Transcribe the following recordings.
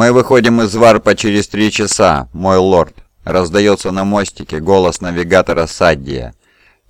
«Мы выходим из варпа через три часа, мой лорд», — раздается на мостике голос навигатора Саддия.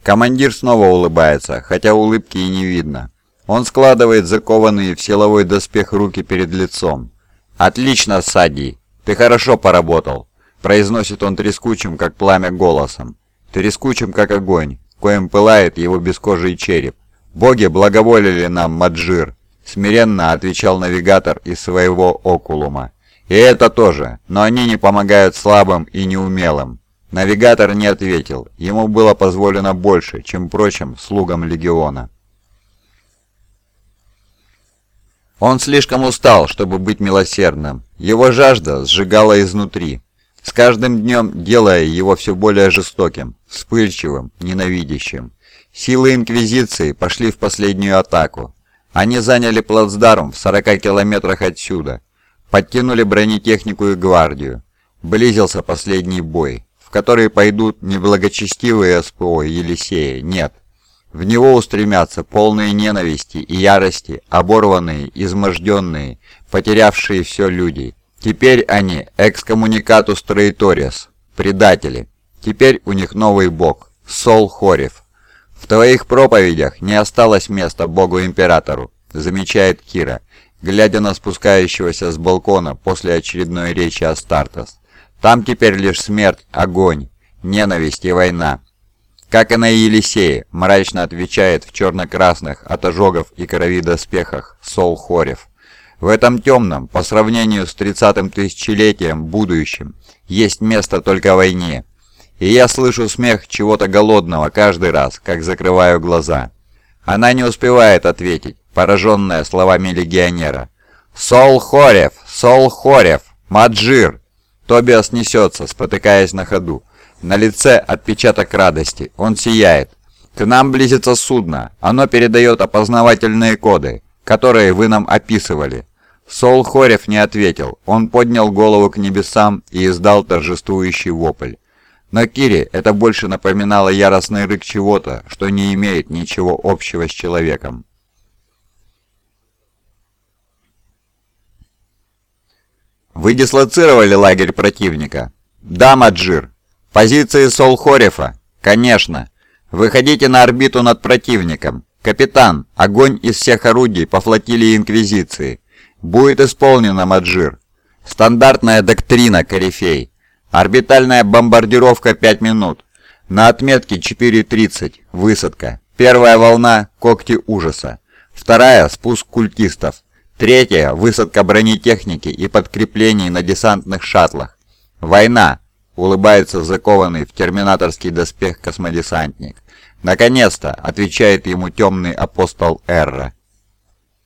Командир снова улыбается, хотя улыбки и не видно. Он складывает закованные в силовой доспех руки перед лицом. «Отлично, Саддий, ты хорошо поработал», — произносит он трескучим, как пламя, голосом. Трескучим, как огонь, коим пылает его бескожий череп. «Боги благоволили нам, Маджир», — смиренно отвечал навигатор из своего окулума. «И это тоже, но они не помогают слабым и неумелым». Навигатор не ответил, ему было позволено больше, чем прочим слугам Легиона. Он слишком устал, чтобы быть милосердным. Его жажда сжигала изнутри, с каждым днем делая его все более жестоким, вспыльчивым, ненавидящим. Силы Инквизиции пошли в последнюю атаку. Они заняли плацдарм в 40 километрах отсюда, подтянули бронетехнику и гвардию. Близился последний бой, в который пойдут не благочестивые СПО Елисея, нет. В него устремятся полные ненависти и ярости, оборванные, изможденные, потерявшие все люди. Теперь они экскоммуникатус троиториас, предатели. Теперь у них новый бог, Сол Хорев. «В твоих проповедях не осталось места Богу-Императору», замечает Кира, глядя на спускающегося с балкона после очередной речи Астартес. «Там теперь лишь смерть, огонь, ненависть и война». Как и на Елисее, мрачно отвечает в черно-красных от ожогов и крови доспехах Сол Хорев. В этом темном, по сравнению с тридцатым тысячелетием, будущем, есть место только войне. И я слышу смех чего-то голодного каждый раз, как закрываю глаза. Она не успевает ответить, пораженная словами легионера. «Сол Хорев! Сол Хорев! Маджир!» Тобиас несется, спотыкаясь на ходу. На лице отпечаток радости. Он сияет. «К нам близится судно. Оно передает опознавательные коды, которые вы нам описывали. Сол Хорев не ответил. Он поднял голову к небесам и издал торжествующий вопль. Но Кире это больше напоминало яростный рык чего-то, что не имеет ничего общего с человеком. «Вы дислоцировали лагерь противника?» «Да, Маджир». «Позиции Сол-Хорефа?» «Конечно. Выходите на орбиту над противником. Капитан, огонь из всех орудий по флотилии Инквизиции. Будет исполнено, Маджир. Стандартная доктрина, Корифей. Орбитальная бомбардировка 5 минут. На отметке 4.30. Высадка. Первая волна – когти ужаса. Вторая – спуск культистов. Третья – высадка бронетехники и подкреплений на десантных шаттлах. Война, улыбается закованный в терминаторский доспех космодесантник. Наконец-то, отвечает ему темный апостол Эрра.